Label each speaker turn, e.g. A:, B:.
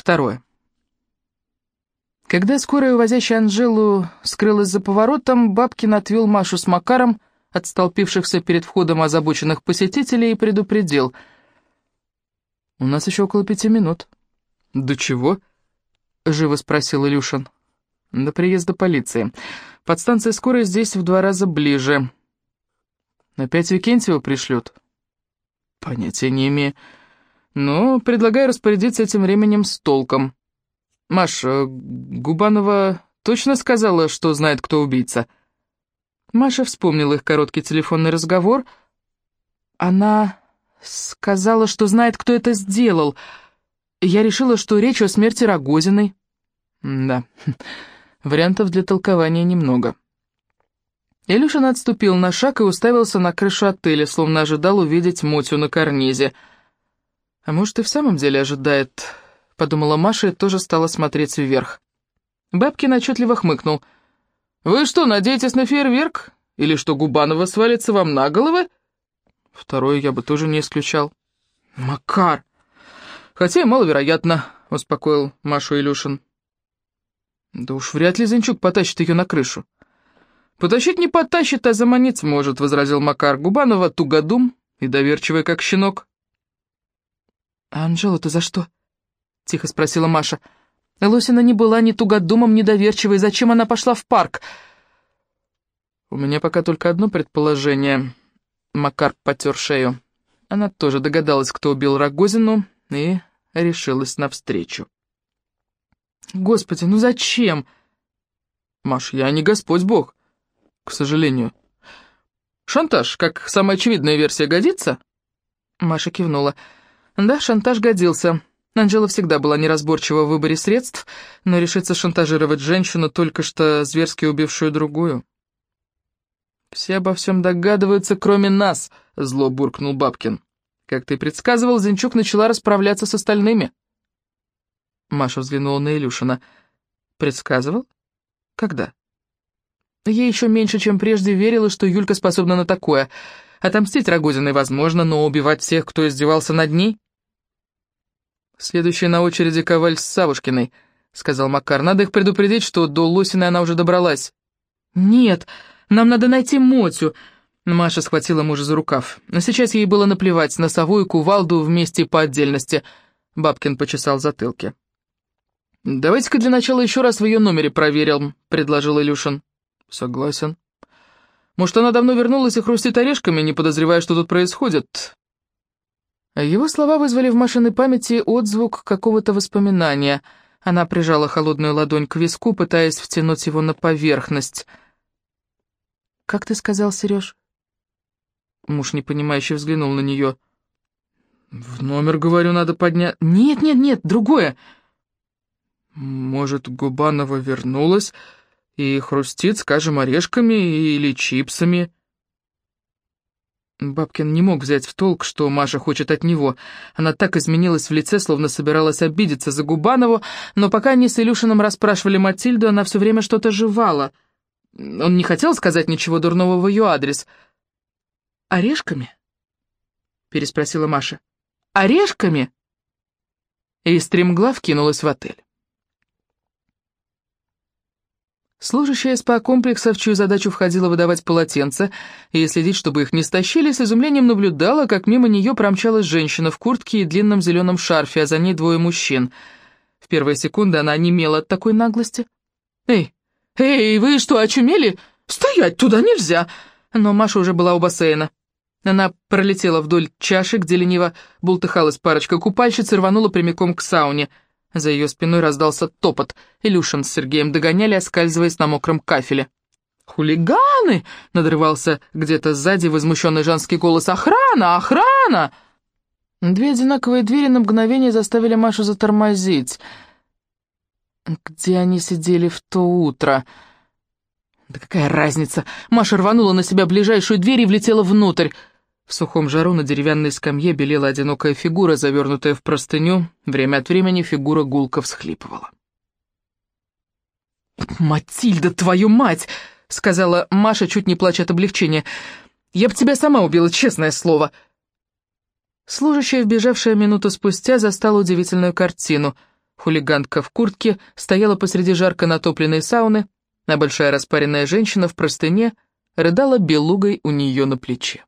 A: Второе. Когда скорая, увозящая Анжелу, скрылась за поворотом, Бабкин отвел Машу с Макаром от столпившихся перед входом озабоченных посетителей и предупредил. «У нас еще около пяти минут». «До чего?» — живо спросил Илюшин. «До приезда полиции. Подстанция скорой здесь в два раза ближе. Опять Викентьева пришлют?» «Понятия не имею. Но предлагаю распорядиться этим временем с толком. Маша, Губанова точно сказала, что знает, кто убийца?» Маша вспомнила их короткий телефонный разговор. Она сказала, что знает, кто это сделал. Я решила, что речь о смерти Рогозиной. Да, вариантов для толкования немного. Илюшин отступил на шаг и уставился на крышу отеля, словно ожидал увидеть Мотю на карнизе. «А может, и в самом деле ожидает», — подумала Маша и тоже стала смотреть вверх. Бабкин отчетливо хмыкнул — «Вы что, надеетесь на фейерверк? Или что Губанова свалится вам на головы?» Второе я бы тоже не исключал. «Макар!» «Хотя и маловероятно», — успокоил Машу Илюшин. «Да уж вряд ли Зинчук потащит ее на крышу». «Потащить не потащит, а заманить может», — возразил Макар. «Губанова тугодум и доверчивая, как щенок». «А Анжела-то за что?» — тихо спросила Маша. «Маша». Лосина не была ни тугодумом, ни доверчивой. Зачем она пошла в парк? У меня пока только одно предположение. Макар потер шею. Она тоже догадалась, кто убил Рогозину, и решилась навстречу. «Господи, ну зачем?» «Маш, я не Господь Бог, к сожалению». «Шантаж, как самая очевидная версия, годится?» Маша кивнула. «Да, шантаж годился. Анжела всегда была неразборчива в выборе средств, но решится шантажировать женщину, только что зверски убившую другую. «Все обо всем догадываются, кроме нас», — зло буркнул Бабкин. «Как ты предсказывал, Зинчук начала расправляться с остальными». Маша взглянула на Илюшина. «Предсказывал? Когда?» Ей еще меньше, чем прежде, верила, что Юлька способна на такое. Отомстить Рогозиной возможно, но убивать всех, кто издевался над ней... «Следующая на очереди Коваль с Савушкиной», — сказал Макар. «Надо их предупредить, что до Лосиной она уже добралась». «Нет, нам надо найти Мотю», — Маша схватила мужа за рукав. Но сейчас ей было наплевать на сову и кувалду вместе по отдельности. Бабкин почесал затылки. «Давайте-ка для начала еще раз в ее номере проверим», — предложил Илюшин. «Согласен». «Может, она давно вернулась и хрустит орешками, не подозревая, что тут происходит?» Его слова вызвали в машинной памяти отзвук какого-то воспоминания. Она прижала холодную ладонь к виску, пытаясь втянуть его на поверхность. «Как ты сказал, Сереж?» Муж непонимающе взглянул на нее. «В номер, говорю, надо поднять...» «Нет, нет, нет, другое!» «Может, Губанова вернулась и хрустит, скажем, орешками или чипсами?» Бабкин не мог взять в толк, что Маша хочет от него. Она так изменилась в лице, словно собиралась обидеться за Губанову, но пока они с Илюшиным расспрашивали Матильду, она все время что-то жевала. Он не хотел сказать ничего дурного в ее адрес. «Орешками?» — переспросила Маша. «Орешками?» И стремглав кинулась в отель. Служащая СПА-комплекса, в чью задачу входило выдавать полотенца и следить, чтобы их не стащили, с изумлением наблюдала, как мимо нее промчалась женщина в куртке и длинном зеленом шарфе, а за ней двое мужчин. В первые секунды она онемела от такой наглости. «Эй, эй, вы что, очумели? Стоять туда нельзя!» Но Маша уже была у бассейна. Она пролетела вдоль чаши, где лениво бултыхалась парочка купальщиц и рванула прямиком к сауне — за ее спиной раздался топот. Илюшин с Сергеем догоняли, оскальзываясь на мокром кафеле. «Хулиганы!» — надрывался где-то сзади возмущенный женский голос. «Охрана! Охрана!» Две одинаковые двери на мгновение заставили Машу затормозить. Где они сидели в то утро? Да какая разница? Маша рванула на себя ближайшую дверь и влетела внутрь. В сухом жару на деревянной скамье белела одинокая фигура, завернутая в простыню. Время от времени фигура гулко всхлипывала. «Матильда, твою мать!» — сказала Маша, чуть не плача от облегчения. «Я бы тебя сама убила, честное слово!» Служащая, вбежавшая минуту спустя, застала удивительную картину. Хулиганка в куртке стояла посреди жарко натопленной сауны, а большая распаренная женщина в простыне рыдала белугой у нее на плече.